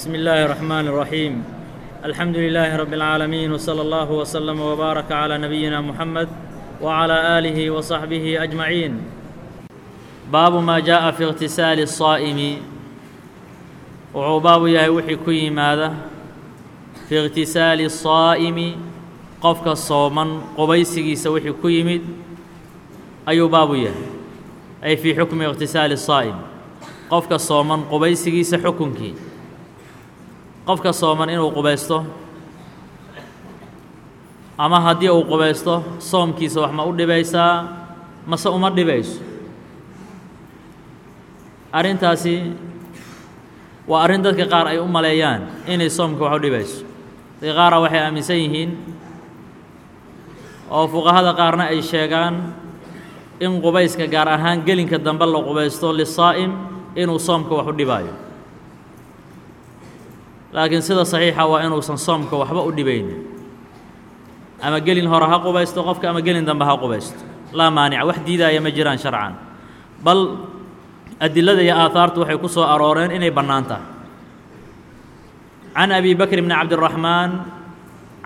بسم الله الرحمن الرحيم الحمد لله رب العالمين وصلى الله وسلم وبارك على نبينا محمد وعلى آله وصحبه أجمعين باب ما جاء في اغتسال الصائم wuxuu baabu yahay wixii ku yimaada fii ikhtisaali saa'imi qofka sooman qubaysigiisa wixii ku yimid ayuu baabu yahay. Ay fii xukmi ikhtisaali saa'im qofka sooman qubaysigiisa xukunkii qofka sooman inuu qubaysto? Ama haddii uu qubaysto soomkiisa wax ma u dhibaysaa? Mase uma dhibayso? Arrintaasi waa arrin dadka qaar ay u maleeyaan inay soomka wax u dhibayso. Dadka qaara waxay aaminsan yihiin oo fuqahada qaarna ay sheegaan in qubayska gaar ahaan gelinka dambe la qubaysto lisaa'im inuu soomka wax u dhibaayo laakiin sida saxiixa waa inuusan soomka waxba u dhibaynin ama gelin hore ha qubaysto qofka ama gelin dambe ha qubaysto laa maanica wax diidaaya ma jiraan sharcan bal adilada iyo aahaartu waxay ku soo arooreen inay bannaan tahay can abi bakr bni cabdiraxmaan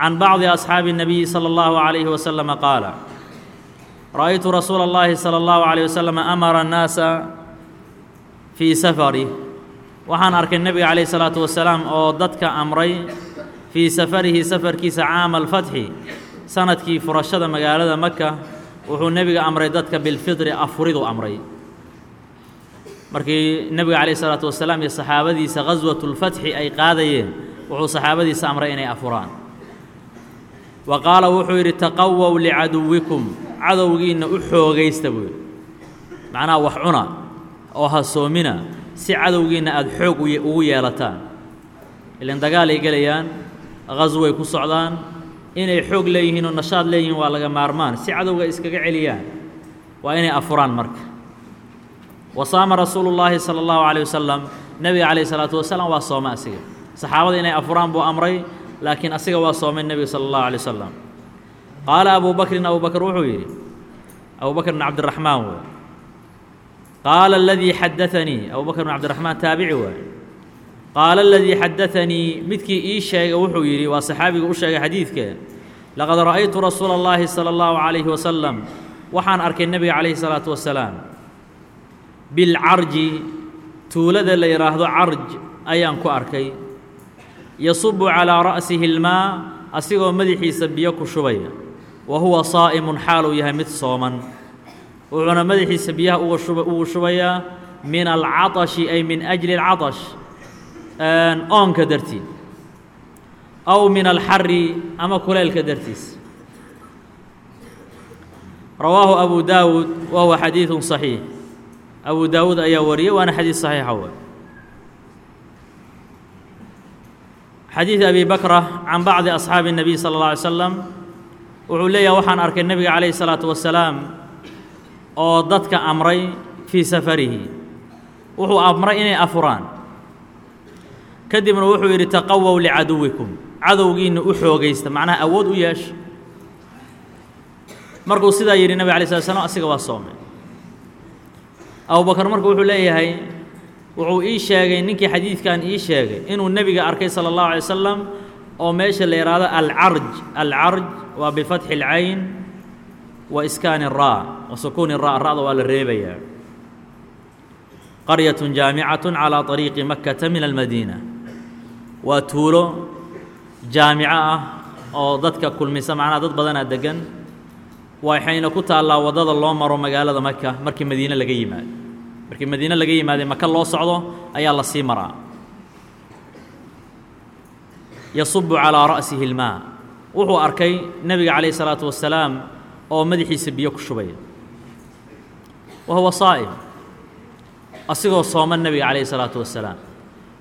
can bacdi asxaabi الnabiyi salى اllahu عalayhi wasalama qaala ra'aytu rasuula اllahi salى اllahu عalيه wasalam amara الnaasa fii safari waxaan arkay nebiga calayh الsalaatu wasalaam oo dadka amray fii safarihi safarkiisa caama alfatxi sannadkii furashada magaalada maka wuxuu nebiga amray dadka bilfidri afuridu amray. Markii nebiga calayh isalaatu wasalaam iyo saxaabadiisa khaswatulfatxi ay qaadayeen wuxuu saxaabadiisa amray inay afuraan. Wa qaala wuxuu yidhi taqawow licaduwikum cadowgiinna u xoogaysta buu yidhi. Macnaha wax cuna oo ha soomina si cadowgiinna aada xoog ugu yeelataan. Ilan dagaalay gelayaan khasway ku socdaan inay xoog leeyihiin oo nashaad leeyihiin waa laga maarmaan. Si cadowga iskaga celiyaan waa inay afuraan marka. Wasaama rasuulu llaahi sala allahu calayh wasalam nebiga calayh isalaatu wasalaam waa soomay asiga. Saxaabada inay afuraan buu amray laakiin asiga waa soomay nebiga sala allahu alay wasalam qaala abu bakrin abu bakr wuxuu yidhi abu bakr bn cabdiraxmaan wey qaala aladii xadaanii abu bakr bn cabdiraxmaan taabici waay qaala aladii xadaanii midkii ii sheegay wuxuu yidhi waa saxaabiga u sheegay xadiidka laqad ra'aytu rasuula اllahi salى اllahu calayhi wasalam waxaan arkay nebiga calayhi salaatu wasalaam bilcarji tuulada la yidhaahdo carj ayaan ku arkay yasubu calaa ra'sihi اlmaa asigoo madaxiisa biyo ku shubaya wa huwa saa'imun xaaluu yahay mid sooman wuxuuna madaxiisa biyaha ugu shubayaa min alcaطashi ay min ajli اlcaطash oonka dartii aw min alxari ama kuleylka dartiis rawaahu abu daawuud wa huwa xadiiثu صaxiix abu daawuud ayaa wariyey waana xadiis صaxiixa w xadiid abi bakra can bacdi asxaabi الnabiy salى اlه alay slam wuxuu leeyahay waxaan arkay nebiga calayh الsalaatu wasalaam oo dadka amray fii safarihi. Wuxuu amray inay afuraan. Kadibna wuxuu yidhi taqawow licaduwikum. Cadowgiinna u xoogaysta macnaha awood u yeesha markuu sidaa yidhi nebig alay slat slam asiga waa soomay abubakar marka wuxuu leeyahay wuxuu ii sheegay ninkii xadiidkan ii sheegay inuu nebiga arkay sala allahu alay wasalam oo meesha la yidhaahdo alcarj. Alcarj waa bifatxi اlcayn wa iskaani الraa wa sukuuni ra ra'da waa la reebayaa qaryaة jaamicaة calىa طariiqi makata min almadiina waa tuulo jaamico ah oo dadka kulmisa macnaha dad badanaa degan waxayna ku taallaa waddada loo maro magaalada maka markii madiine laga yimaado markii madiine laga yimaadee maka loo socdo ayaa la sii maraa yasubu calىa ra'sihi اlmaa wuxuu arkay nebiga calayh الsalaatu wasalaam oo madaxiisa biyo ku shubaya wa huwa saa'im asigoo sooman nebiga calayhi salaatu wasalaam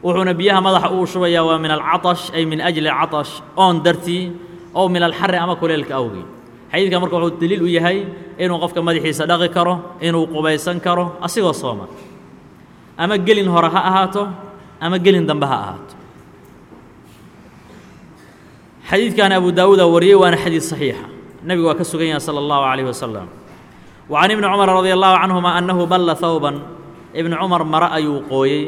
wuxuuna biyaha madaxa uu shubayaa waa min alcaash ay min ajli alcaash oon dartii ow min alxari ama kuleelka awgeed xadiidka marka wuxuu daliil u yahay inuu qofka madaxiisa dhaqi karo inuu qubaysan karo asigoo sooman. Ama gelin hore ha ahaato ama gelin dambe ha ahaato. Xadiidkan abu daawuudaa wariyey waana xadiid saxiixa nebigu waa ka sugan yahay salى اllahu عalayه wasalam wa can ibni cumar radi allahu canهuma annahu balla hawban ibni cumar mare ayuu qooyey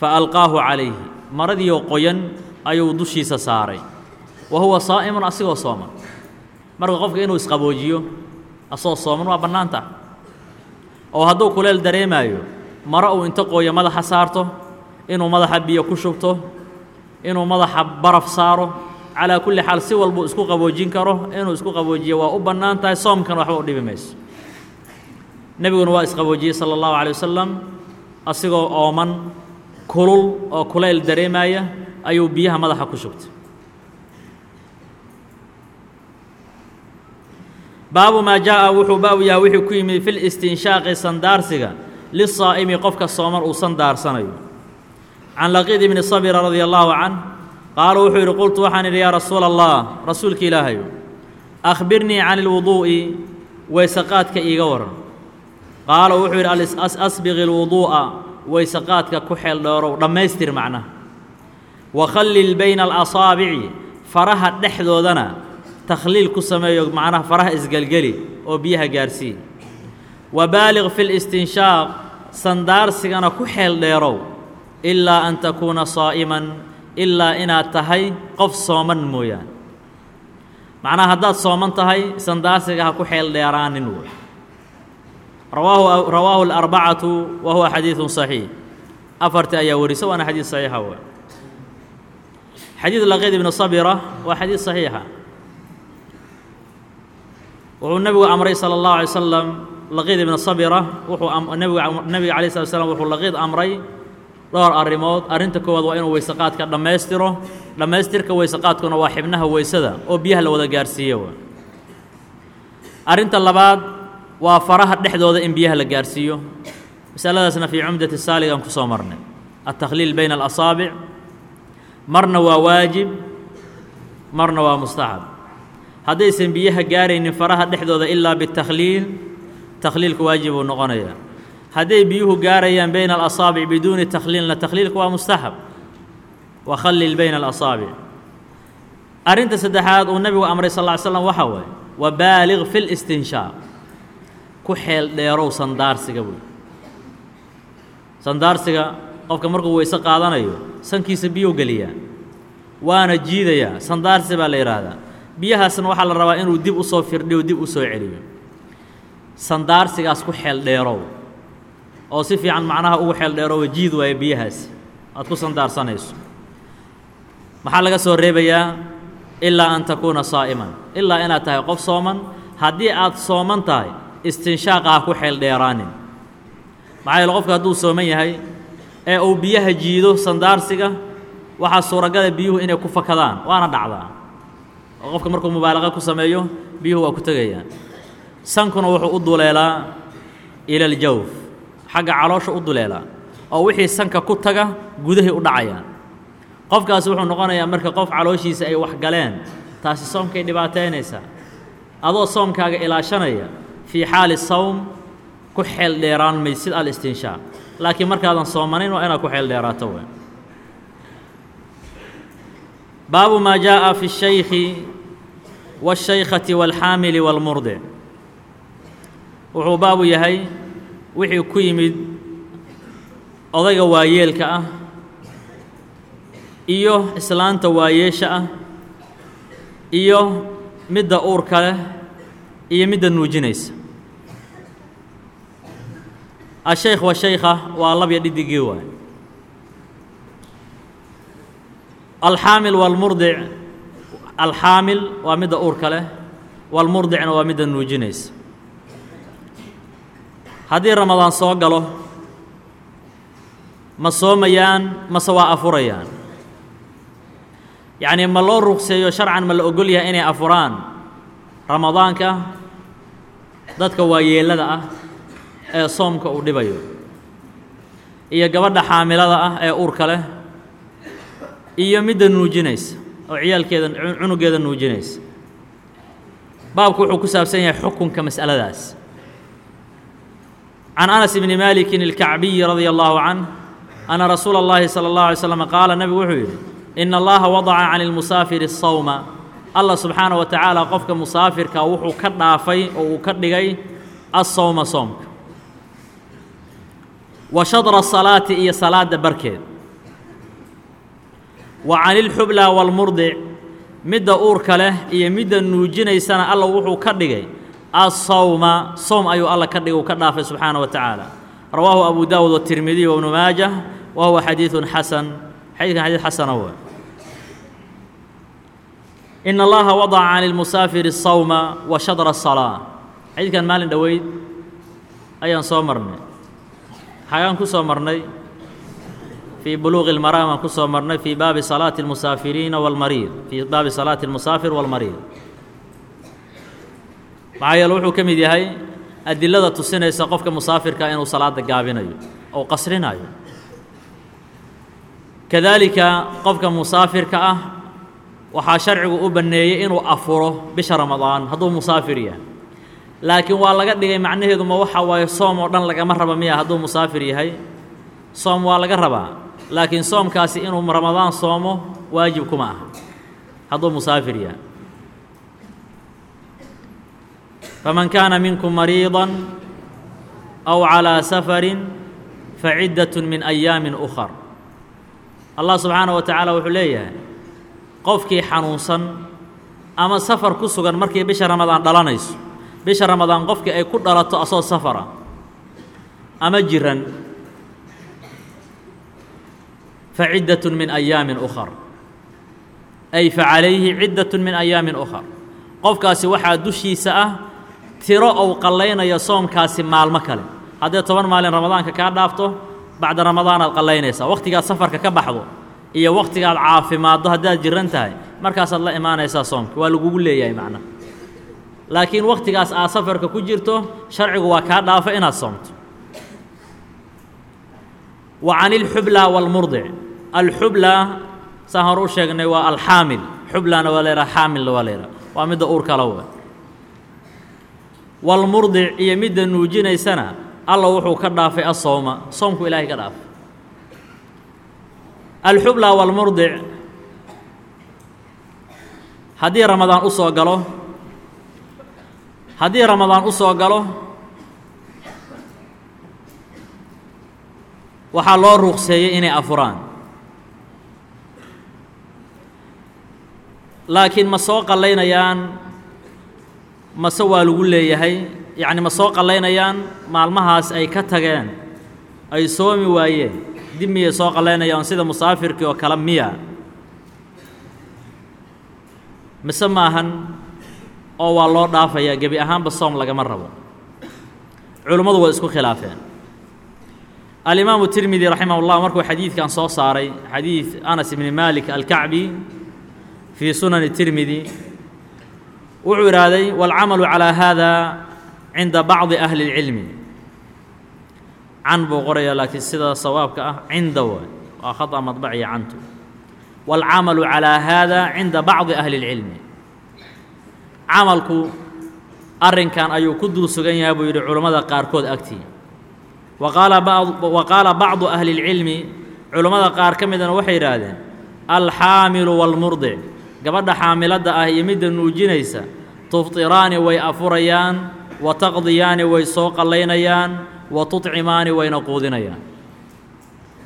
fa alqaahu calayhi maradiioo qoyan ayuu dushiisa saaray wa huwa saa'imun asigoo sooman marka qofka inuu isqaboojiyo asagoo sooman waa bannaanta oo hadduu kuleel dareemaayo maro uu inta qooyo madaxa saarto inuu madaxa biyo ku shubto inuu madaxa baraf saaro calaa kulli xaal si walbuu isku qaboojin karo inuu isku qaboojiyo waa u bannaan tahay soomkan waxba u dhibi mayso. Nebiguna waa isqaboojiyey sala allahu calay wasalam asigoo ooman kulul oo kulayl dareemaya ayuu biyaha madaxa ku shubtay. Baabu maa jaaءa wuxuu baabu yahay wuxuu ku yimid fi listinshaaqi sandaarsiga lisaa'imi qofka sooman uu sandaarsanayo can laqiid ibni sabira radia allahu canh qaala wuxuu yidhi qultu waxaan idhi yaa rasuula allah rasuulka ilaahayo akhbirnii can ilwuduu'i weysaqaadka iiga waran qaala wuxuu yidhi asbiqi alwuduu'a weysaqaadka ku xeel dheerow dhammaystir macnaha wakhallil bayna alasaabici faraha dhexdoodana takhliil ku sameeyo macnaha faraha isgelgeli oo biyaha gaarsii wa baaliq fi listinshaaq sandaarsigana ku xeel dheerow ilaa an takuuna saa'iman ilaa inaad tahay qof sooman mooyaane. Macnaha haddaad sooman tahay sandaarsiga ha ku xeel dheeraanin wey rawaahu rawaahu alarbacatu wa huwa xadiidun saxiix. Afartii ayaa warisa waana xadiid saxiixa wey xadiid laqiid ibnu sabira waa xadiid saxiixa. Wuxuu nebigu amray salى اllahu alay slam laqiid ibna sabira wuxuu nebigu nebiga alay slat slam wuxuu laqiid amray dhowr arrimood. Arrinta koowaad waa inuu weysaqaadka dhammaystiro. Dhammaystirka weysaqaadkuna waa xibnaha weysada oo biyaha la wada gaarsiiyo arrinta labaad waa faraha dhexdooda in biyaha la gaarsiiyo. Masaladaasna fii cumdati saaligan ku soo marnay. Altakhliil bayna alasaabic marna waa waajib marna waa mustaxab haddaysan biyaha gaaraynin faraha dhexdooda ilaa bitakhliil takhliilku waajib uu noqonayaa hadday biyuhu gaarayaan bayna alasaabic biduuni takhliilna takhliilku waa mustaxab wakhallil bayna alasaabic arrinta saddexaad uu nebigu amray sal ly slam waxaa waaye wabaaliq fi listinshaaq ku xeel dheerow sandaarsiga wey sandaarsiga qofka markuu weyse qaadanayo sankiisa biyuu geliyaa waana jiidayaa. Sandaarsi baa la yidhaahdaa biyahaasna waxaa la rabaa inuu dib u firdhiyo dib u celiyo. Sandaarsigaas ku xeel dheerow oo si fiican macnaha ugu xeel dheeroowa jiid waayo biyahaasi aad ku sandaarsanayso. Maxaa laga soo reebayaa? Ilaa an takuuna saa'iman. Ilaa inaad tahay qof sooman. Haddii aad sooman tahay istinshaaqa ha ku xeel dheeraanin. Maxaa yeele qofka hadduu sooman yahay ee uu biyaha jiido sandaarsiga waxaa suuragala biyuhu inay ku fakadaan waana dhacdaa. Oo qofka markuu mubaalaqa ku sameeyo biyuhu waa ku tegayaan sankuna wuxuu u duleelaa ila aljawf xagga caloosha u duleelaa oo wixii sanka ku taga gudahay u dhacayaan qofkaasi wuxuu noqonayaa marka qof calooshiisa ay wax galeen taasi soomkay dhibaataynaysaa adoo soomkaaga ilaashanaya fii xaali sawm ku xeel dheeraan maysid alistinshaaq laakiin markaadan soomanayn waa inaad ku xeel dheeraato wey baabu maa jaaءa fi الشhaykhi والشhaykhati والxaamili والmurdic wuxuu baabu yahay wixii ku yimid odayga waayeelka ah iyo islaanta waayeesha ah iyo midda uurka leh iyo midda nuujinaysa. Ashaykh washaykha waa labya dhidigii waay. Alxaamil walmurdic alxaamil waa midda uurka leh walmurdicna waa midda nuujinaysa haddii ramadaan soo galo ma soomayaan mase waa afurayaan. Yacnii ma loo ruqseeyo sharcan ma la ogol yahay inay afuraan. Ramadaanka dadka waayeellada ah ee soomka uu dhibayo iyo gabadha xaamilada ah ee uurka leh iyo midda nuujinaysa oo ciyaalkeeda cunugeeda nuujinaysa. Baabku wuxuu ku saabsan yahay xukunka mas'aladaas عن أنس بن مالك الكعبي رضي الله عنه أن rasuula الله sala الله alay slam قال nebigu wuxuu yidhi ina allaha wadaca can lmusaafiri sawma allah subxaana wa tacaala qofka musaafirka wuxuu ka dhaafay oo uu ka dhigay assawma soomka wa shadra asalaati iyo salaada barkeed wa can ilxubla waalmurdic midda uurka leh iyo midda nuujinaysana alla wuxuu ka dhigay asawma sowm ayuu alla ka dhigay uu ka dhaafay subxaana wa tacaala. Rawaahu abu daawud watirmidiy wabnu maajah wa huwa xadiidun xasan. Xadiidkan xadiid xasana w in allaha wadaca can lmusaafiri sawma wa shadra asalaa xadiidkan maalin dhoweyd ayaan soo marnay. Xagaan ku soo marnay fii buluuqi lmaraam aan ku soo marnay fii baabi salaati اlmusaafiriina walmariid. Fii baabi salaati اlmusaafir walmariid maxaa yeele wuxuu ka mid yahay adilada tusinaysa qofka musaafirka inuu salaada gaabinayo ou qasrinayo. Kadaalika qofka musaafirka ah waxaa sharcigu u banneeyey inuu afuro bisha ramadaan hadduu musaafir yahay. Laakiin waa laga dhigay macnaheedu ma waxa waaye soom oo dhan lagama raba miya hadduu musaafir yahay. Soom waa laga rabaa laakiin soomkaasi inuu ramadaan soomo waajib kuma aha hadduu musaafir yahay faman kaana minkum mariidan aw calىa safarin faciddatun min ayaamin ukhar allah subxaanaه wa tacaala wuxuu leeyahay qofkii xanuunsan ama safar ku sugan markii bisha ramadaan dhalanayso bisha ramadaan qofkii ay ku dhalato asoo safara ama jiran faciddatun min ayaamin ukhar ay facalayhi ciddatun min ayaamin ukhar qofkaasi waxaa dushiisa ah tiro ou qallaynaya soomkaasi maalmo kale. Haddee toban maalin ramadaanka kaa dhaafto bacda ramadaanaad qallaynaysaa wakhtigaad safarka ka baxdo iyo wakhtigaad caafimaaddo haddaad jiran tahay markaasaad la imaanaysaa soomka. Waa lagugu leeyahay macnaha laakiin wakhtigaas aad safarka ku jirto sharcigu waa kaa dhaafa inaad soomto. Wa cani ilxublaa waalmurdic alxublaa saan hore u sheegnay waa alxaamil xublaana waa laydhaha xaamilna waa laydhaha waa midda uur kala wa walmurdic iyo midda nuujinaysana alla wuxuu ka dhaafay asowma soomku ilaahay ka dhaafay. Alxublaa walmurdic haddii ramadaan u soo galo haddii ramadaan u soo galo waxaa loo ruqseeyey inay afuraan. Laakiin ma soo qallaynayaan mase waa lagu leeyahay? Yacni ma soo qallaynayaan maalmahaas ay ka tageen? Ay soomi waayeen? Dib miyay soo qallaynayaan sida musaafirkii oo kale miya? Mise maahan oo waa loo dhaafayaa gebi ahaanba soom lagama rabo. Culummadu waa isku khilaafeen. Alimaamu tirmidi raximah ullah markuu xadiidkan soo saaray xadiid anas ibni malik alkacbi fii sunani tirmidi wuxuu idhaahday wاlcamalu calىa hada cinda bacdi ahli اlcilmi can buu qoraya laakiin sida sawaabka ah cinda waay waa khaطأ maطbaciya cantu wاlcamalu calىa hada cinda bacdi ahli اlcilmi camalku arrinkan ayuu ku dul sugan yahay buu yidhi culammada qaarkood agtii wa qaala bacdu ahli اlcilmi culammada qaar ka midana waxay yidhaahdeen alxaamilu wاlmurdic gabadha xaamiladda ah iyo midda nuujinaysa tuftiraani way afurayaan wa taqdiyaani way soo qallaynayaan wa tuطcimaani wayna quudinayaan.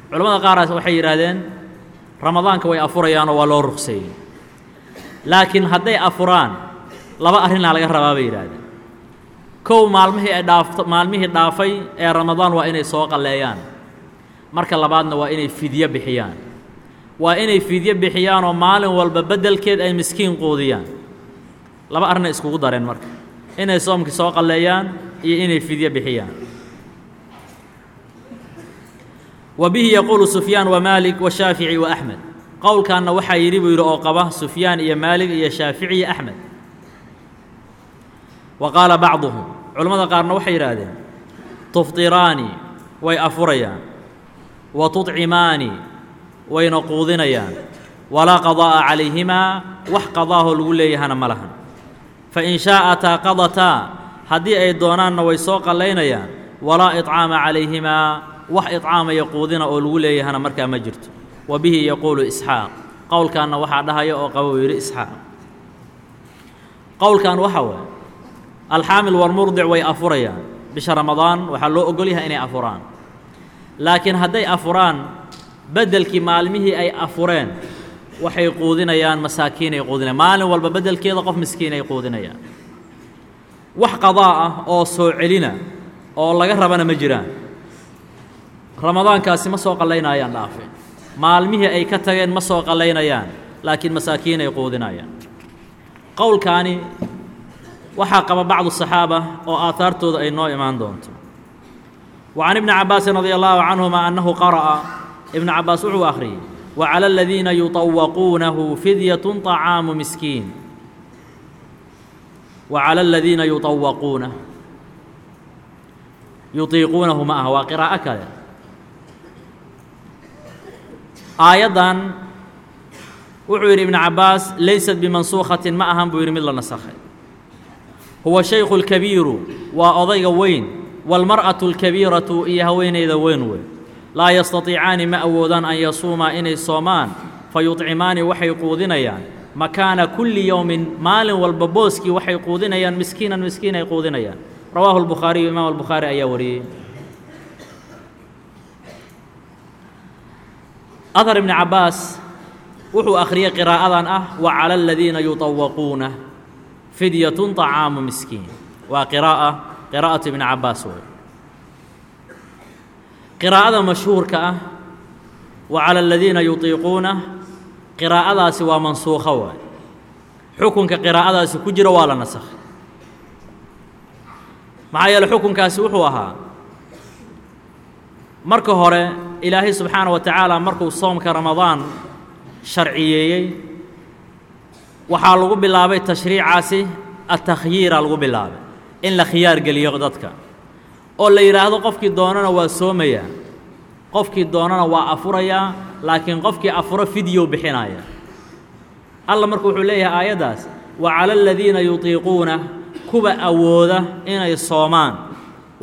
Culamada qaaraas waxay yidhaahdeen ramadaanka way afurayaanoo waa loo ruqseeyey laakiin hadday afuraan laba arrinaa laga rabaa bay yidhaahdeen. Kow maalmihii ay dhaafto maalmihii dhaafay ee ramadaan waa inay soo qalleeyaan. Marka labaadna waa inay fidyo bixiyaan. Waa inay fidyo bixiyaanoo maalin walba beddelkeed ay miskiin quudiyaan laba arrinay iskugu dareen marka. Inay soomkii soo qalleeyaan iyo inay fidyo bixiyaan. Wa bihi yaquulu sufyaan wa maalik washaafici wa axmed qowlkaanna waxaa yidhi buu yidhi oo qaba sufyaan iyo maalig iyo shaafici iyo axmed wa qaala bacduhum. Culammada qaarna waxay yidhaahdeen tuftiraani way afurayaan. Wa tuطcimaani wayna quudinayaan. Walaa qadaa'a calayhimaa wax qadaahoo lagu leeyahana ma lahan fa in shaa'ataa qadataa haddii ay doonaanna way soo qallaynayaan walaa iطcaama calayhimaa wax iطcaamaya quudina oo lagu leeyahana markaa ma jirto. Wa bihi yaquulu isxaaq qowlkaanna waxaa dhahaya oo qaba uu yidhi isxaaq. Qowlkan waxa waay alxaamil walmurdic way afurayaan bisha ramadaan waxaa loo ogol yahay inay afuraan. Laakiin hadday afuraan beddelkii maalmihii ay afureen waxay quudinayaan masaakiin ay quudinayaan. Maalin walba beddelkeeda qof miskiin ay quudinayaan. Wax qadaa ah oo soo celina oo laga rabana ma jiraan. Ramadaankaasi ma soo qallaynayaan dhaafe. Maalmihii ay ka tageen ma soo qallaynayaan laakiin masaakiin ay quudinayaan. Qowlkaani waxaa qaba bacdu saxaaba oo aahaartooda ay noo imaan doonto. Wa can ibni cabbaasin radia allaahu canhuma annahu qara'a. Ibnu cabbaas wuxuu akhriyey wa cala aladiina yuطawaquunahu fidyatun طacaamu miskiin wa cala aladiina yuطawaquunah yutiiquunahu ma aha waa qiraa'o kale aayaddan wuxuu yidhi ibnu cabbaas laysat bimansuukhatin ma ahan buu yidhi mid la nasakhay huwa shaykhu اlkabiiru waa odayga weyn wاlmar'atu اlkabiiratu iyo haweenayda weyn wey laa yastatiicaani ma awoodaan an yasuumaa inay soomaan fa yuطcimaani waxay quudinayaan makaana kulli yowmin maalin walba booskii waxay quudinayaan miskiinan miskiin ay quudinayaan rawaahu اlbukhaariyu imaam albukhaari ayaa wariyey ahar ibni cabbaas wuxuu akhriyey qiraa'adan ah wa cala aladiina yuطawaquuna fidyatun طacaamu miskiin waa qiraa'a qiraa'atu ibni cabbaas wey qiraa'ada mashhuurka ah wa cala aladiina yutiiquuna qiraa'adaasi waa mansuukho waay. Xukunka qiraa'adaasi ku jira waa la nasakhay maxaa yeele xukunkaasi wuxuu ahaa marka hore ilaahay subxaana wa tacaala markuu soomka ramadaan sharciyeeyey waxaa lagu bilaabay tashriicaasi atakhyiira lagu bilaabay in la khiyaar geliyo dadka oo la yidhaahdo qofkii doonana waa soomayaa qofkii doonana waa afurayaa laakiin qofkii afuro fidyow bixinaya. Alla marka wuxuu leeyahay aayaddaas wa cala aladiina yutiiquuna kuwa awooda inay soomaan.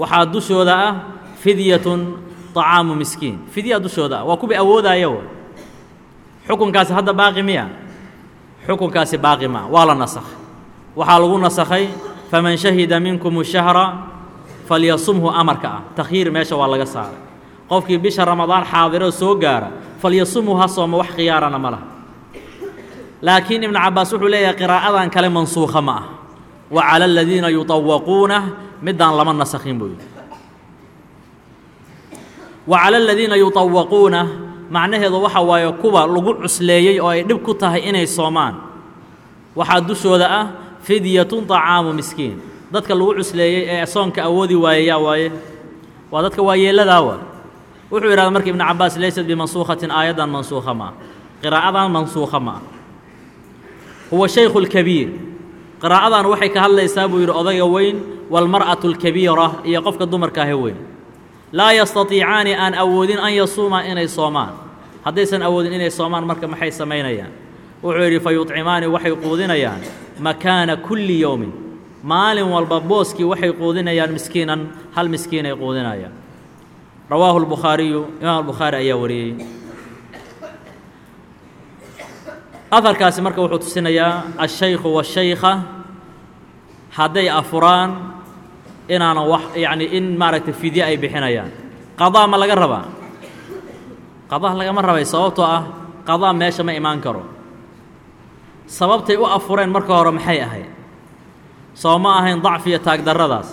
Waxaa dushooda ah fidyatun طacaamu miskiin. Fidyaa dushooda ah waa kuwii awoodaya w xukunkaasi hadda baaqi miya? Xukunkaasi baaqi ma waa la nasakhay waxaa lagu nasakhay faman shahida minkum shahra falyasumhu amarka ah. Takhyiir meesha waa laga saaray. Qofkii bisha ramadaan xaadiro soo gaara falyasumhu ha soomo wax khiyaarana ma laha. Laakiin ibnu cabaas wuxuu leeyahay qiraa'adan kale mansuukha ma ah. Wa cala aladiina yutawaquuna middaan lama nasakhin buu yidhi. Wa cala aladiina yutawaquuna macnaheedu waxa waaye kuwa lagu cusleeyey oo ay dhib ku tahay inay soomaan. Waxaa dushooda ah fidyatun طacaamu miskiin dadka lagu cusleeyey ee soonka awoodi waayayaa waaye. Waa dadka waayeeladaa waa wuxuu yidhahda marka ibnu cabbaas laysad bimansuukhatin aayaddan mansuukha ma ah qiraa'adan mansuukha ma ah huwa shaykhu lkabiir qiraa'adan waxay ka hadlaysaa buu yidhi odayga weyn walmar'atu alkabiira iyo qofka dumarkaahe weyn. Laa yastatiicaani aan awoodin an yasuumaa inay soomaan. Haddaysan awoodin inay soomaan marka maxay samaynayaan? Wuxuu yidhi fa yuطcimaani waxay quudinayaan makaana kulli yowmin maalin walba booskii waxay quudinayaan miskiinan hal miskiinay quudinayaan. Rawaahu اlbukhaariyu imaam albukhaari ayaa wariyey. Aharkaasi marka wuxuu tusinayaa ashaykhu waashaykha hadday afuraan inaanan wax yacni in maaragtay fidye ay bixinayaan. Qadaa ma laga rabaa? Qadaa lagama rabay sababtoo ah qadaa meesha ma imaan karo. Sababtay u afureen marka hore maxay ahayd soo ma ahayn dacfiya taagdarradaas.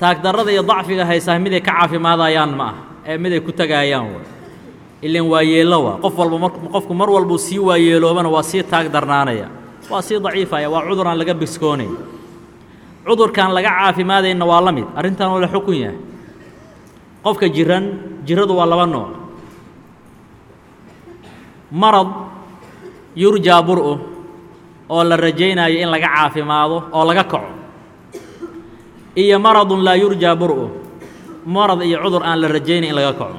Taagdarrada iyo dacfiga haysaa miday ka caafimaadayaan ma ah ee miday ku tagaayaan way. Ilan waa yeello waa qof walba qofku mar walbuu sii waayeeloobana waa sii taag darnaanaya waa sii daciifaya waa cudur aan laga biskoonayn. Cudurkaan laga caafimaadayna waa la mid arrintan oo la xukun yahay. Qofka jiran jiradu waa laba nooc. Marad yurjaa bur-u oo la rajaynayo in laga caafimaado oo laga kaco. Iyo maradun laa yurjaa bur-u. Marad iyo cudur aan la rajaynayn in laga kaco.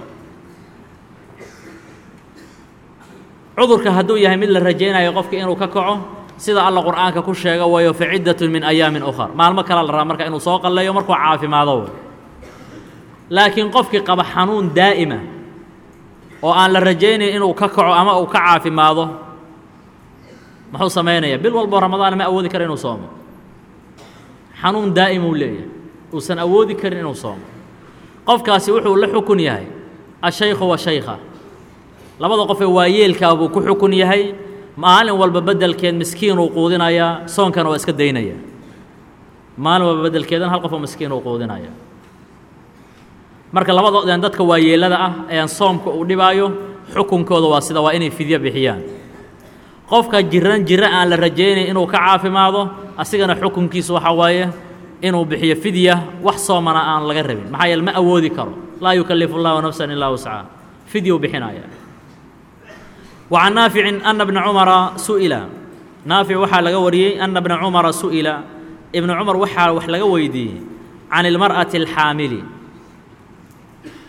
Cudurka hadduu yahay mid la rajaynayo qofka inuu ka kaco sida alla qur'aanka ku sheega wayo fa ciddatun min ayaamin ukhar. Maalmo kala la rabaa marka inuu soo qalleeyo markuu caafimaado laakiin qofkii qaba xanuun daa'ima oo aan la rajaynayn inuu ka kaco ama uu ka caafimaado muxuu samaynayaa bil walboo ramadaana ma awoodi kara inuu soomo. Xanuun daa'im leeyahay. Uusan awoodi karin inuu soomo. Qofkaasi wuxuu la xukun yahay. Ashaykhu wa shaykha. Labada qofee waayeelkaa buu ku xukun yahay. Maalin walba beddelkeed miskiin uu quudinayaa soonkana waa iska daynaya. Maalin walba beddelkeedan hal qof oo miskiin uu quudinaya. Marka labadoodeen dadka waayeelada ah eean soomka uu dhibaayo xukunkooda waa sida waa inay fidyo bixiyaan qofka jiran jiro aan la rajaynayn inuu ka caafimaado asigana xukunkiisu waxaa waaye inuu bixiyo fidya wax soomana aan laga rabin. Maxaa yeele ma awoodi karo. Laa yukallifu اllahu nafsan ilaa wascaha fidyuu bixinaya. Wa can naaficin ana bna cumara su'ila. Naafic waxaa laga wariyey ana bna cumara su'ila. Ibnu cumar waxaa wax laga weydiiyey. Can ilmar'ati alxaamili.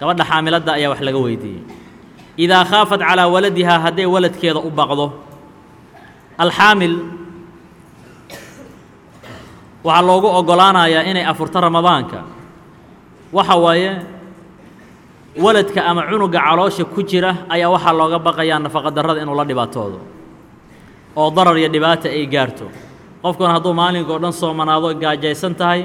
Gabadha xaamiladda ayaa wax laga weydiiyey. Idaa khaafat calaa waladihaa hadday waladkeeda u baqdo alxaamil waxaa loogu oggolaanayaa inay afurto ramadaanka. Waxa waaye waladka ama cunuga caloosha ku jira ayaa waxaa looga baqayaa nafaqadarrada inuu la dhibaatoodo oo darar iyo dhibaata ay gaarto. Qofkuna hadduu maalinkao dhan soomanaado gaajaysan tahay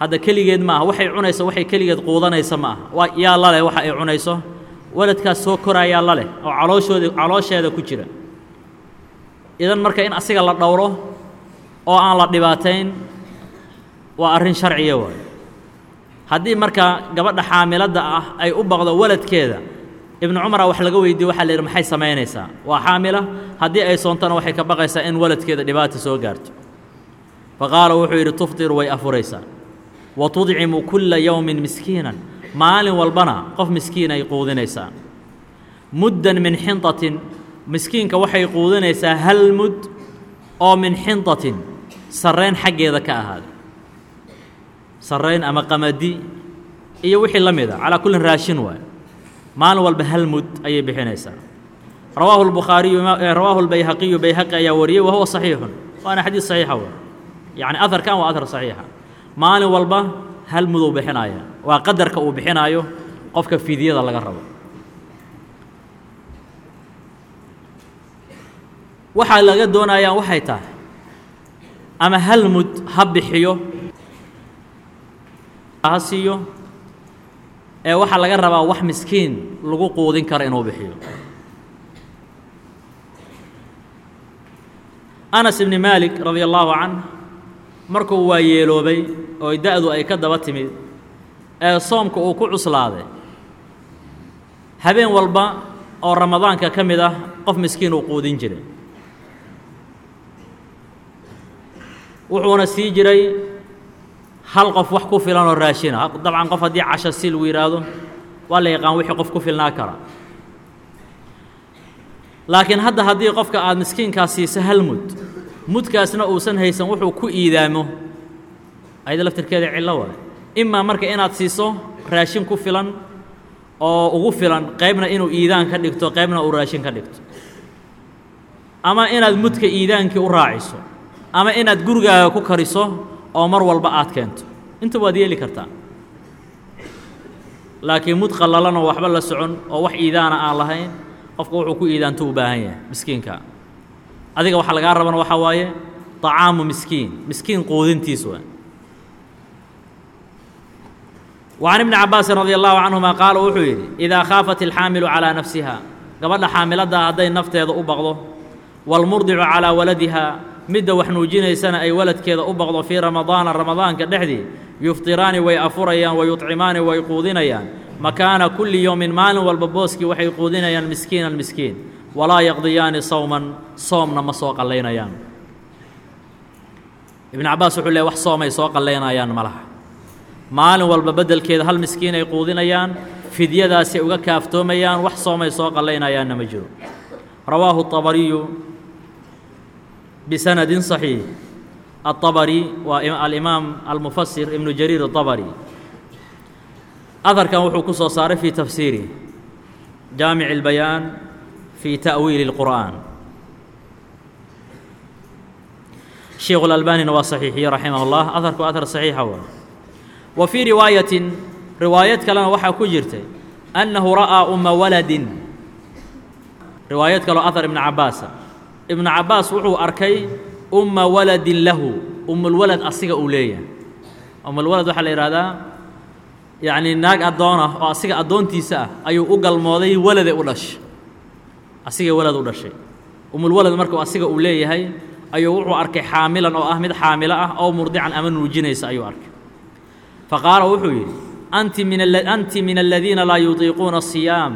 hadda keligeed ma aha. Waxay cunayso waxay keligeed quudanaysa ma aha. Yaa la leh waxa ay cunayso. Waladkaas soo koraayaa la leh oo calooshooda caloosheeda ku jira idan marka in asiga la dhowro oo aan la dhibaatayn waa arrin sharciya waay haddii marka gabadha xaamiladda ah ay u baqdo waladkeeda ibnu cumara wax laga weydiiye waxaa la yidhi maxay samaynaysaa? Waa xaamila. Haddii ay soontana waxay ka baqaysaa in waladkeeda dhibaata soo gaarto. Fa qaala wuxuu yidhi tuftiru way afuraysaa. Wa tudcimu kulla yowmin miskiinan. Maalin walbana qof miskiin ay quudinaysaa. Muddan min xintatin miskiinka waxay quudinaysaa hal mud oo min xintatin sarrayn xaggeeda ka ahaaday sarrayn ama qamadi iyo wixii la mida calaa kullin raashin waay. Maalin walba hal mud ayay bixinaysaa. Rawaahu lbukhaariyu rawaahu lbayhaqiyu bayhaqi ayaa wariyey wa huwa saxiixun. Waana xadiis saxiixa waay. Yacni aharkan waa ahar saxiixa. Maalin walba hal muduu bixinaya waa qadarka uu bixinaayo qofka fidyada laga rabo waxaa laga doonayaa waxay tahay? Ama hal mud ha bixiyo ha siiyo ee waxaa laga rabaa wax miskiin lagu quudin karo inuu bixiyo? Anas ibni maalik radia allaahu canh markuu waa yeeloobay oo da-du ay ka daba timid ee soomka uu ku cuslaaday habeen walba oo ramadaanka ka mid ah qof miskiin uu quudin jiray wuxuuna sii jiray hal qof wax ku filan oo raashina. Dabcan qof haddii casho si lagu yidhaahdo waa la yaqaan wixii qof ku filnaa kara. Laakiin hadda haddii qofka aada miskiinkaas siiso hal mud mudkaasna uusan haysan wuxuu ku iidaamo. Ayada laftirkeeda cillo waay imaa marka inaad siiso raashin ku filan oo ugu filan qaybna inuu iidaan ka dhigto qaybna uu raashin ka dhigto. Ama inaad mudka iidaankii u raaciso ama inaad gurigaaga ku kariso oo mar walba aad keento inta waad yeeli kartaa laakiin mud qallalan oo waxba la socon oo wax iidaana aan lahayn qofka wuxuu ku iidaanto u baahan yahay miskiinka adiga waxaa lagaa rabana waxaa waaye طacaamu miskiin miskiin quudintiis waa وعan iبni cabaasin radي الlahu canهuma qaala wuxuu yidhi إidaa khaafat الxaamilu calىa nafsiha gabadha xaamiladda hadday nafteeda u baqdo wاlmurdicu calىa waladiha midda wax nuujinaysana ay waladkeeda u baqdo fii ramadaana ramadaanka dhexdii. Yuftiraani way afurayaan wayuطcimaani way quudinayaan. Makaana kulli yowmin maalin walba booskii waxay quudinayaan miskiinan miskiin. Walaa yaqdiyaani sawman soomna ma soo qallaynayaan. Ibnu cabbaas wuxuu leey wax soomay soo qallaynayaan ma maalin walba beddelkeeda hal miskiin ay quudinayaan fidyadaasay uga kaaftoomayaan wax soomay soo qallaynayaanna ma jiro. Rawaahu طabariyu bisanadi صaxiix aabari waa alimaam almufasir ibnu jariir aabari aharkan wuxuu ku soo saaray fii tafsiiri jaamic اlbayaan fii ta'wiili اlqur'an sheikhu اlalbanina waa saxiixiye raximah اllah aharku ahar saxiixa waa wa fii riwaayatin riwaayad kalena waxaa ku jirtay annahu ra'aa uma waladin riwaayad kaloo ahar ibna cabaasa ibnu cabbaas wuxuu arkay umma waladin lahu umulwalad asiga uu leeyahay. Umulwalad waxaa la yidhahdaa yacnii naag addoon ah oo asiga addoontiisa ah ayuu u galmooday walade u dhashay. Asigay walad u dhashay. Umulwalad markuu asiga uu leeyahay ayuu wuxuu arkay xaamilan oo ah mid xaamilo ah oo murdican ama nuujinaysa ayuu arkay. Fa qaala wuxuu yidhi anti min anti min aladiina laa yutiiquuna asiyaam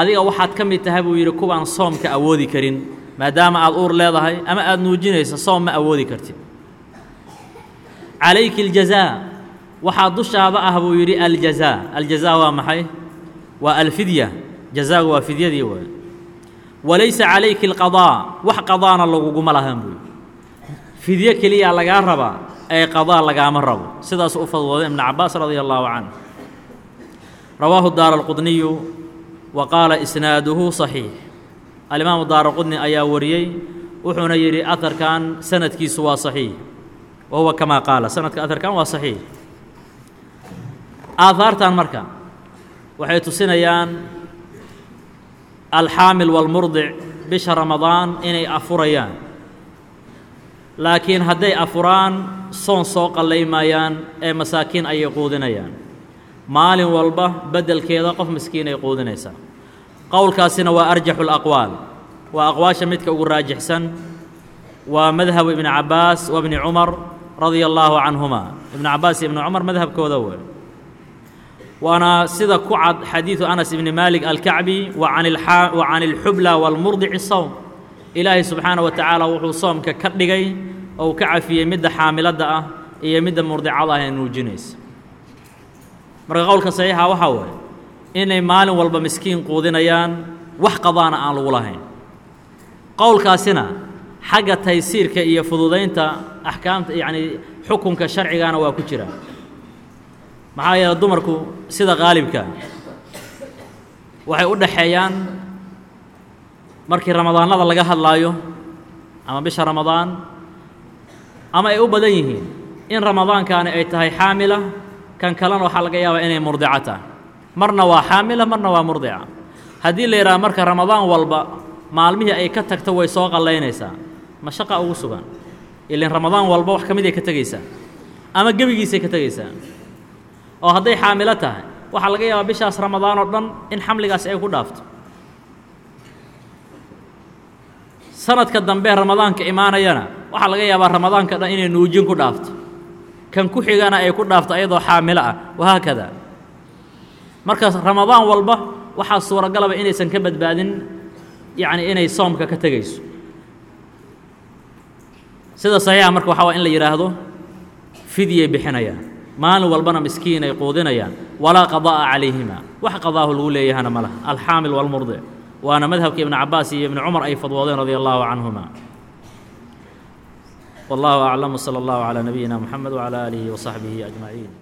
adiga waxaad ka mid tahay buu yidhi kuwaan soomka awoodi karin maadaama aad uur leedahay ama aad nuujinaysa soom ma awoodi kartid. Calayki aljazaa waxaa dushaada ah buu yidhi aljazaa. Aljazaa waa maxay? Waa alfidya. Jazaagu waa fidyadii waay. Walaysa calayki alqadaa wax qadaana laguguma lahan buu fidyo keliyaa lagaa rabaa ee qadaa lagaama rabo. Sidaas u fadwooday ibnu cabaas radia allaahu canه rawaahu daara alqudniyu wa qaala isnaaduhu صaxiix alimaamu daaraqudni ayaa wariyey wuxuuna yidhi aarkan sanadkiisu waa saxiix. Wa huwa kamaa qaala sanadka aarkan waa saxiix. Aahaartan marka waxay tusinayaan alxaamil wاlmurdic bisha ramadaan inay afurayaan. Laakiin hadday afuraan soon soo qallay maayaan ee masaakiin ayay quudinayaan. Maalin walba beddelkeeda qof miskiinay quudinaysaa qowlkaasina waa arjaxu alaqwaal waa aqwaasha midka ugu raajixsan. Waa madhabu ibni cabbaas wa bni cumar radia allaahu canhuma ibnu cabbaas iyo ibnu cumar madhabkooda wey waana sida ku cad xadiidu anas ibni maalik alkacbi wa can ilxubla waalmurdici sowm ilaahay subxaana wa tacaala wuxuu soomka ka dhigay oo uu ka cafiyey midda xaamiladda ah iyo midda murdicada ah ee nuujinaysa. Marka qowlka saxiixa waxaa waaye inay maalin walba miskiin quudinayaan wax qadaana aan lagu lahayn. Qowlkaasina xagga taysiirka iyo fududaynta axkaamta yacnii xukunka sharcigana waa ku jira. Maxaa yeele dumarku sida qaalibka waxay u dhaxeeyaan markii ramadaanada laga hadlaayo ama bisha ramadaan ama ay u badan yihiin in ramadaankaani ay tahay xaamila kan kalena waxaa laga yaabaa inay murdico tahay marna waa xaamila marna waa murdica. Haddii la yidhaha marka ramadaan walba maalmihii ay ka tagto way soo qallaynaysaa. Ma shaqa ugu sugan. Ilan ramadaan walba wax ka mid ka tegaysaa ama gebigiisay ka tegaysaa oo hadday xaamilo tahay waxaa laga yaabaa bishaas ramadaan oo dhan in xamligaasi ay ku dhaafto. Sanadka dambe ramadaanka imaanayana waxaa laga yaabaa ramadaanka dhan inay nuujin ku dhaafto. Kan ku xigana ay ku dhaafto ayadoo xaamilo ah. Wahaakada markaas ramadaan walba waxaa suuragalaba inaysan ka badbaadin yacni inay soomka ka tegayso. Sida saxiixa marka waxaa waa in la yidhaahdo fidyay bixinayaan. Maalin walbana miskiin ay quudinayaan. Walaa qadaa'a calayhima wax qadaahu lagu leeyahana ma laha. Alxaamil walmurdic waana madhabka ibnu cabaas iyo ibnu cumar ay fadwoodeen radia allaahu canhuma wallahu aclamu sala allahu calaa nabiyina moxamed wacalaa aalihi wa saxbihi ajmaciin.